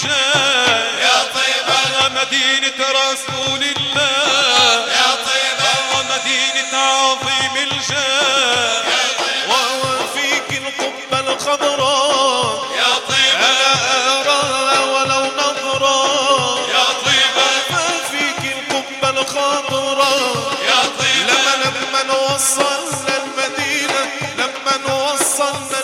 شيء يا طيبة مدينة رسول الله. يا طيبة مدينة عظيم الجاه. طيب وهو فيك القبة الخضراء. يا طيبة أراها ولو نظرة يا طيبة ما فيك القبة الخضراء. يا طيبة لما لما وصلنا المدينة لما وصلنا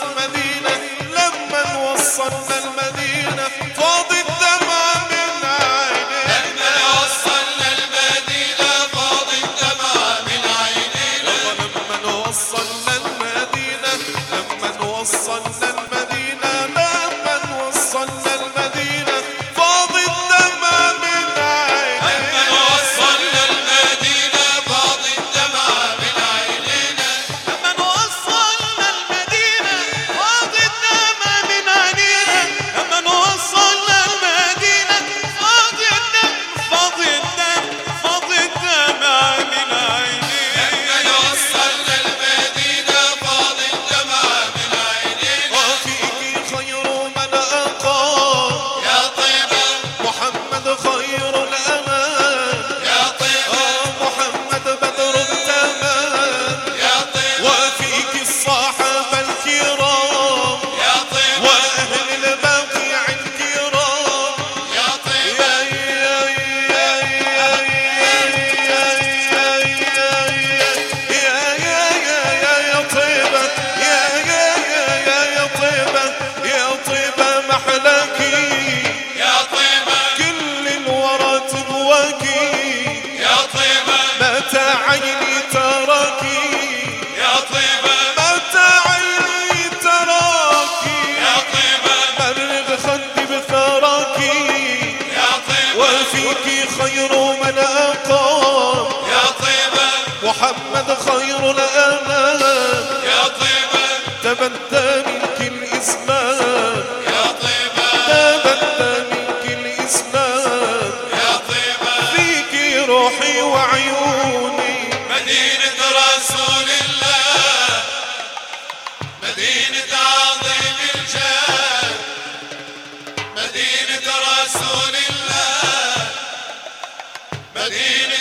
محمد خير الأمان يا طيبة تبدى منك الإسماء يا طيبة تبدى منك الإسماء يا طيبة فيك روحي وعيوني. مدينة رسول الله. مدينة عظيم الجان مدينة رسول الله. مدينة